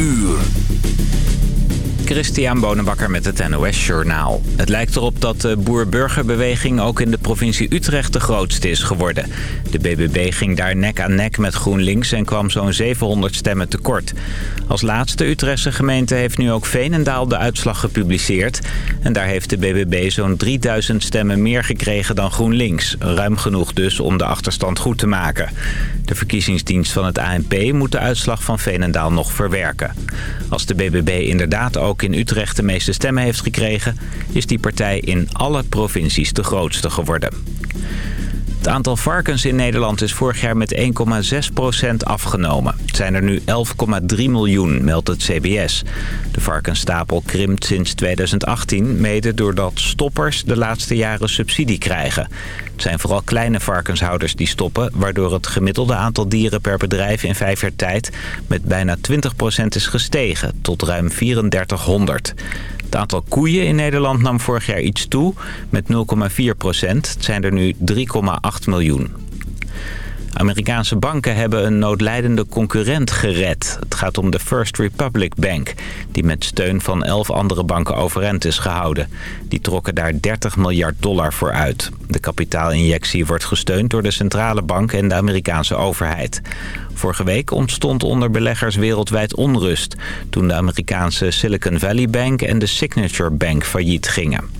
uur. Christian Bonenbakker met het NOS Journaal. Het lijkt erop dat de boer-burgerbeweging ook in de provincie Utrecht de grootste is geworden. De BBB ging daar nek aan nek met GroenLinks en kwam zo'n 700 stemmen tekort. Als laatste Utrechtse gemeente heeft nu ook Veenendaal de uitslag gepubliceerd. En daar heeft de BBB zo'n 3000 stemmen meer gekregen dan GroenLinks. Ruim genoeg dus om de achterstand goed te maken. De verkiezingsdienst van het ANP moet de uitslag van Veenendaal nog verwerken. Als de BBB inderdaad ook in Utrecht de meeste stemmen heeft gekregen... is die partij in alle provincies de grootste geworden. Het aantal varkens in Nederland is vorig jaar met 1,6% afgenomen. Het zijn er nu 11,3 miljoen, meldt het CBS. De varkensstapel krimpt sinds 2018, mede doordat stoppers de laatste jaren subsidie krijgen. Het zijn vooral kleine varkenshouders die stoppen... waardoor het gemiddelde aantal dieren per bedrijf in vijf jaar tijd... met bijna 20% is gestegen, tot ruim 3400. Het aantal koeien in Nederland nam vorig jaar iets toe met 0,4 procent. Het zijn er nu 3,8 miljoen. Amerikaanse banken hebben een noodlijdende concurrent gered. Het gaat om de First Republic Bank, die met steun van elf andere banken overeind is gehouden. Die trokken daar 30 miljard dollar voor uit. De kapitaalinjectie wordt gesteund door de centrale bank en de Amerikaanse overheid. Vorige week ontstond onder beleggers wereldwijd onrust... toen de Amerikaanse Silicon Valley Bank en de Signature Bank failliet gingen.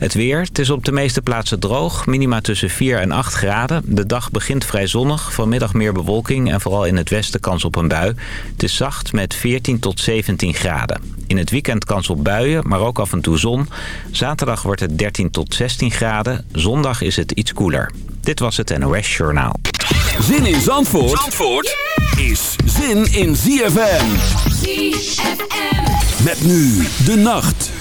Het weer. Het is op de meeste plaatsen droog. Minima tussen 4 en 8 graden. De dag begint vrij zonnig. Vanmiddag meer bewolking en vooral in het westen kans op een bui. Het is zacht met 14 tot 17 graden. In het weekend kans op buien, maar ook af en toe zon. Zaterdag wordt het 13 tot 16 graden. Zondag is het iets koeler. Dit was het NOS Journaal. Zin in Zandvoort, Zandvoort is zin in ZFM. ZFM. Met nu de nacht.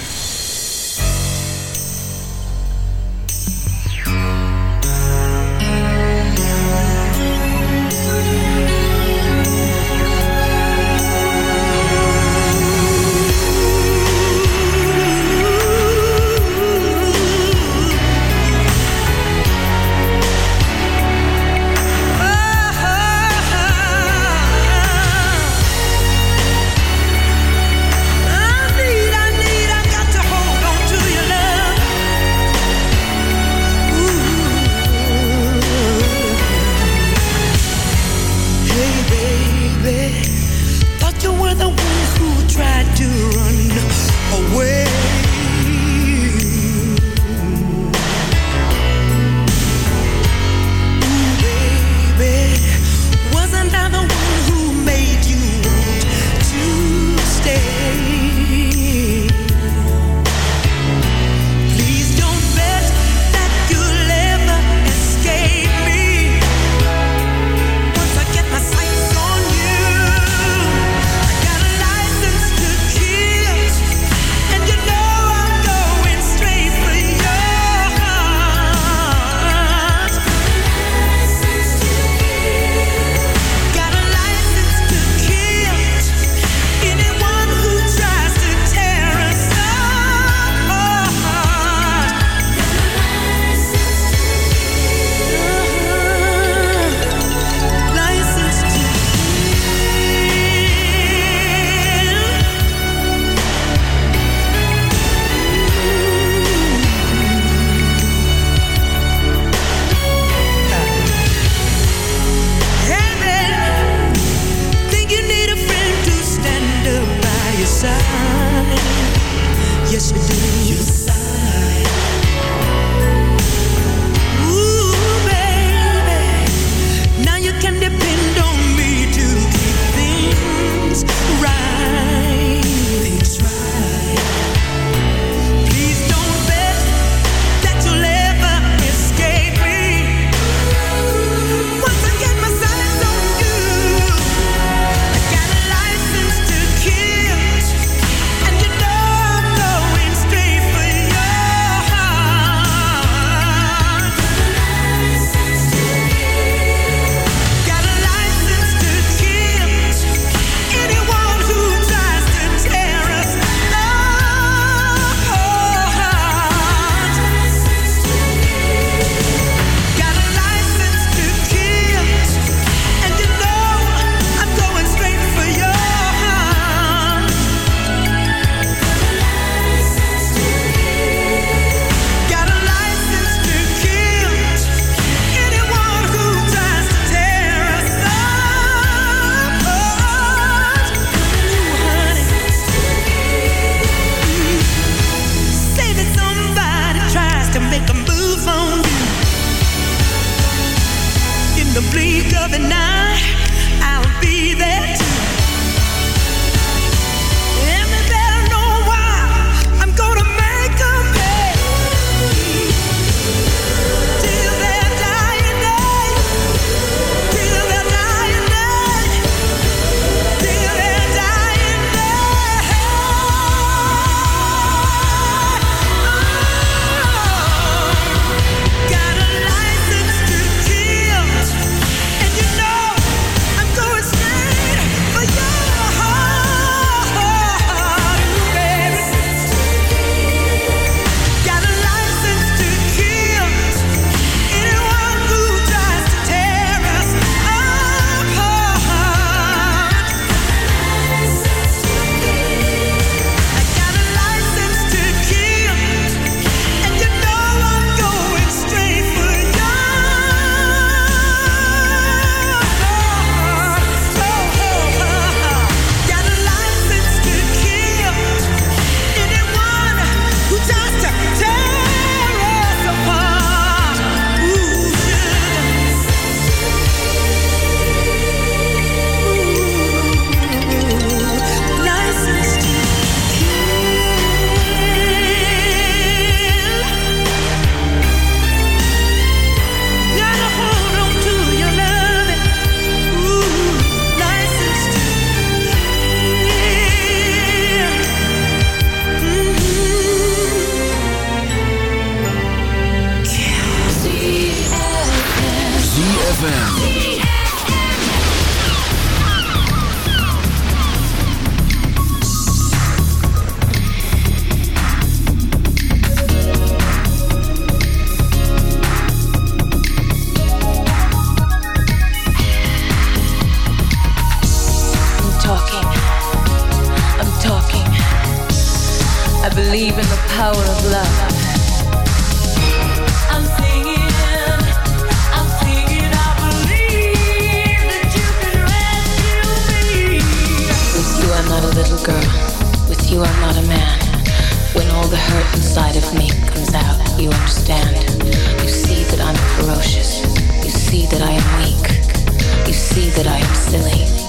Talking. I'm talking. I believe in the power of love. I'm singing. I'm singing. I believe that you can rescue me. With you, I'm not a little girl. With you, I'm not a man. When all the hurt inside of me comes out, you understand. You see that I'm ferocious. You see that I am weak. You see that I am silly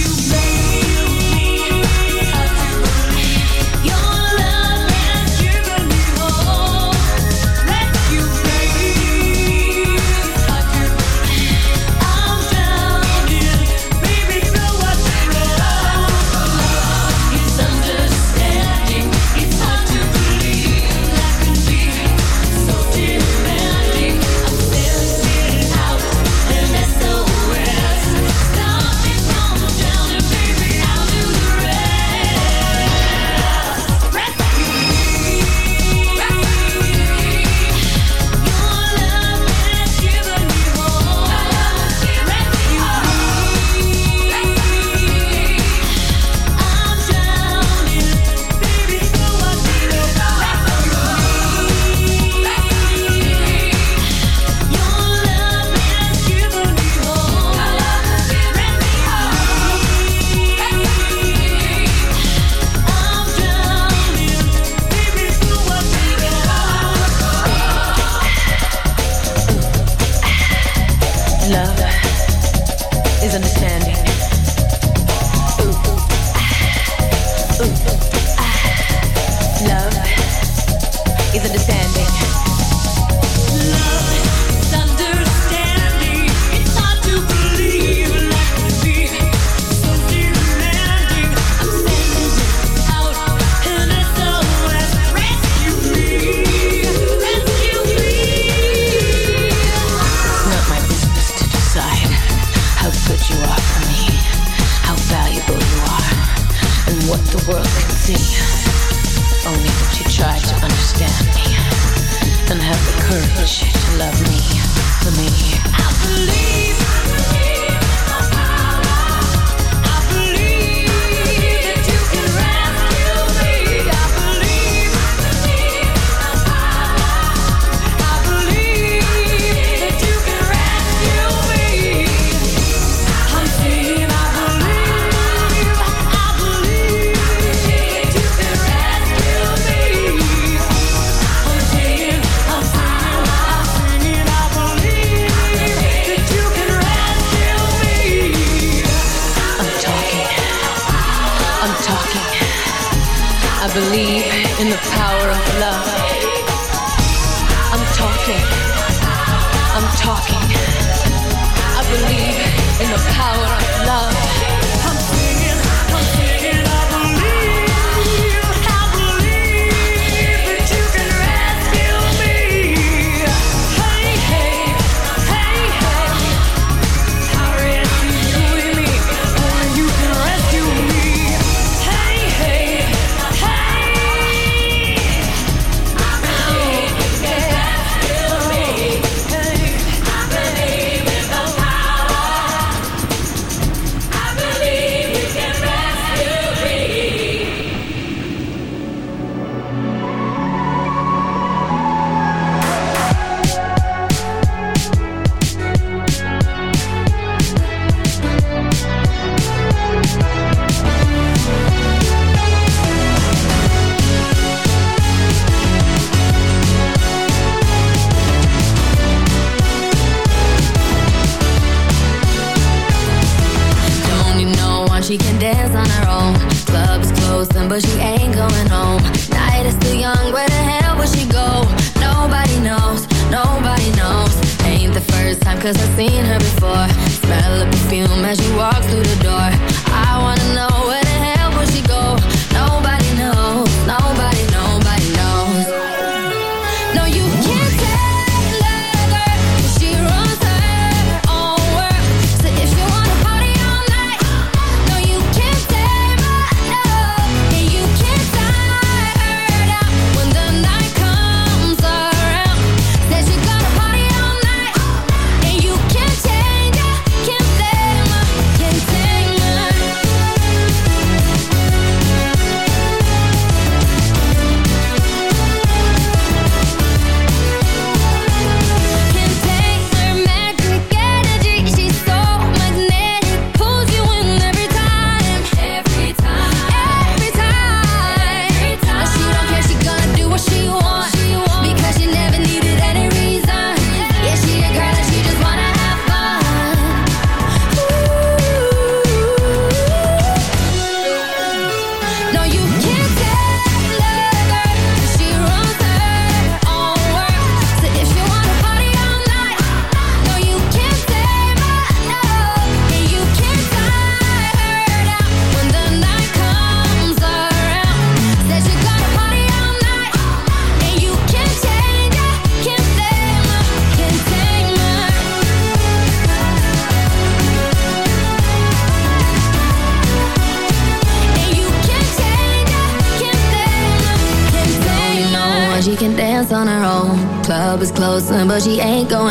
But she ain't going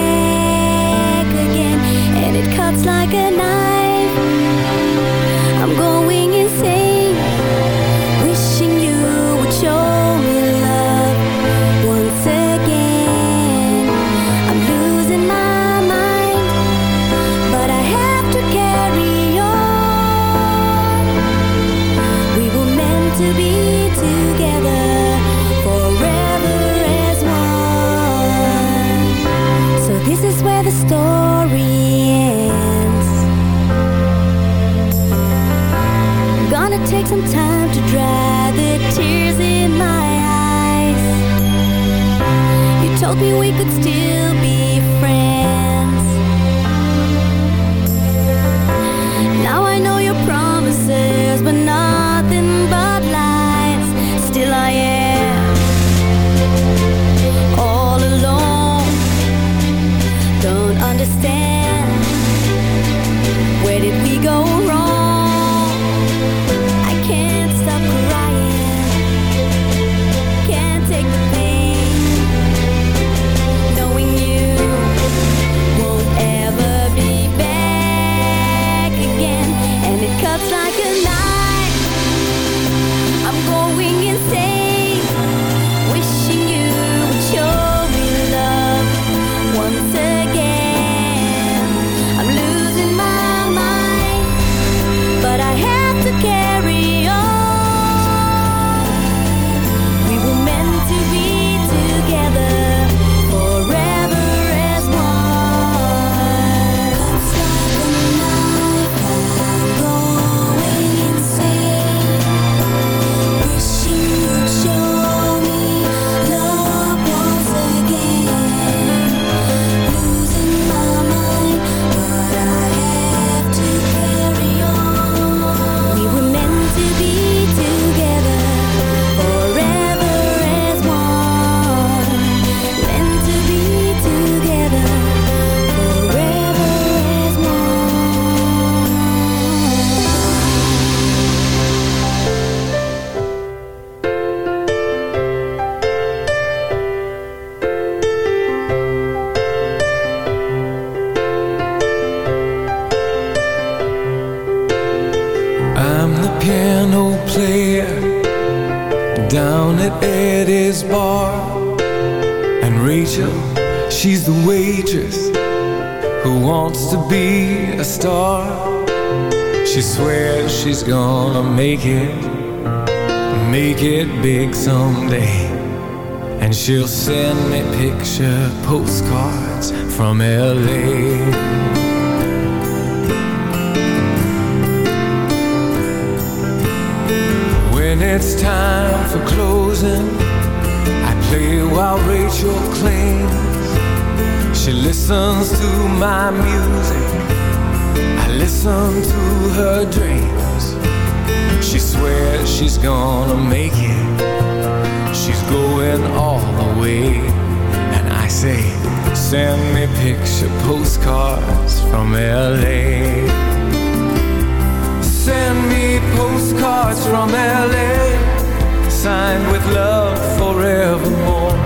told me we could still listen to her dreams. She swears she's gonna make it. She's going all the way. And I say, send me picture postcards from LA. Send me postcards from LA, signed with love forevermore.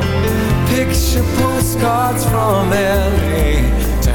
Picture postcards from LA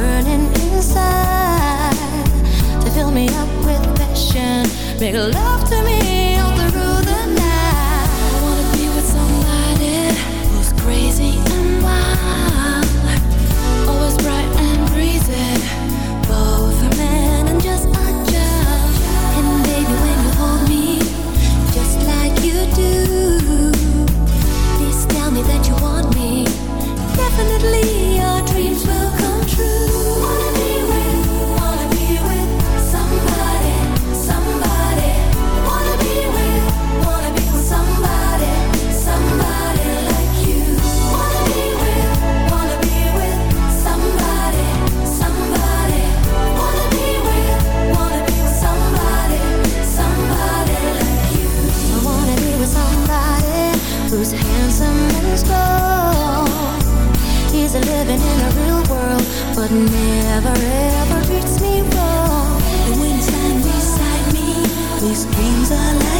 burning inside to fill me up with passion. Make love to me on the roof. but never ever treats me wrong. And when stand beside me, these dreams are like.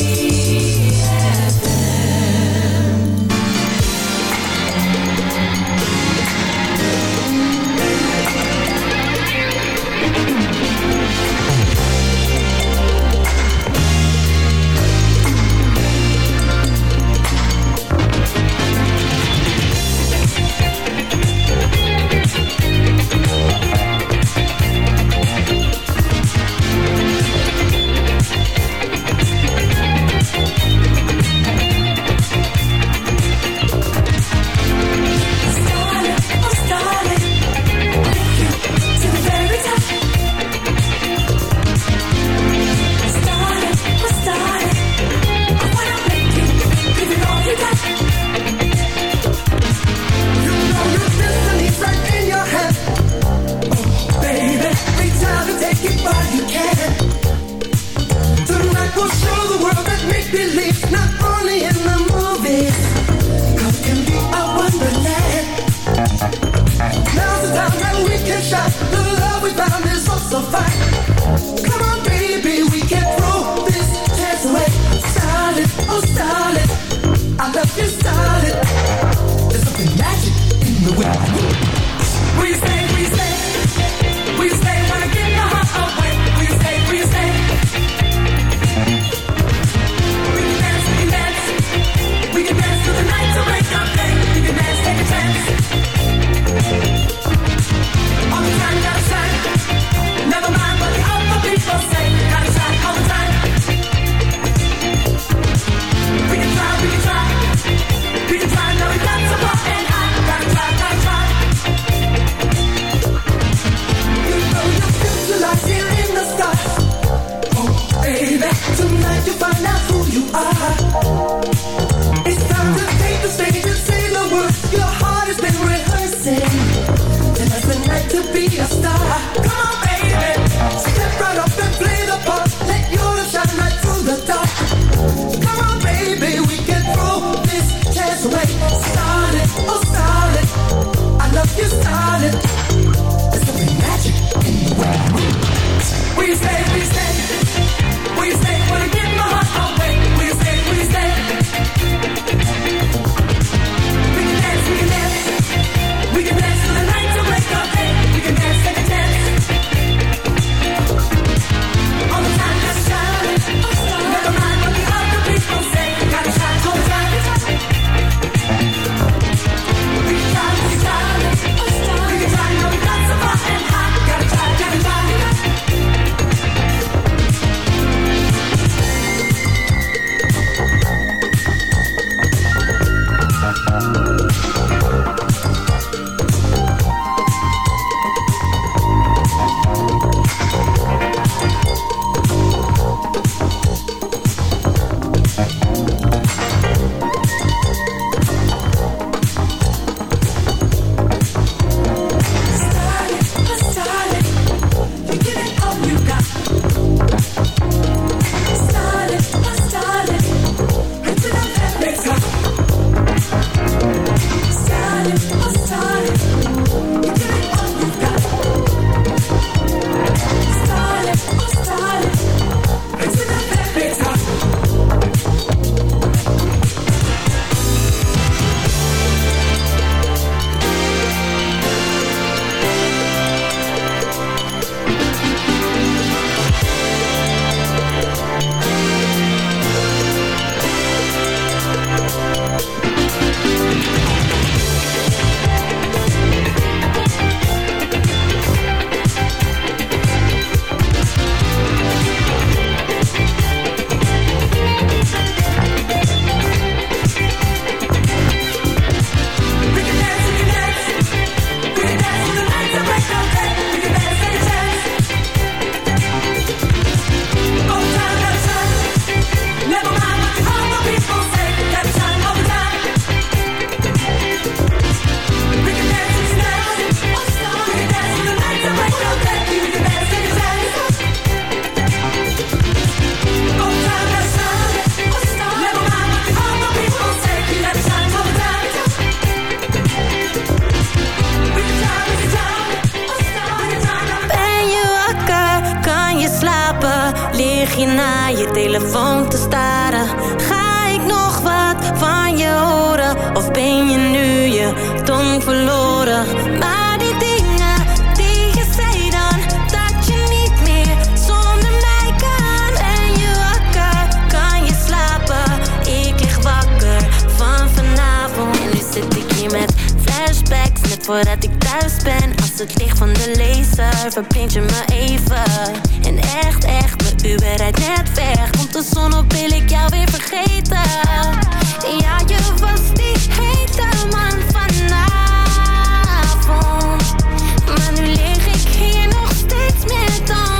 you. Het licht van de laser verblindt je me even. En echt, echt, mijn Uber rijdt net weg. Komt de zon op, wil ik jou weer vergeten. Ja, je was die hete man vanavond. Maar nu lig ik hier nog steeds met al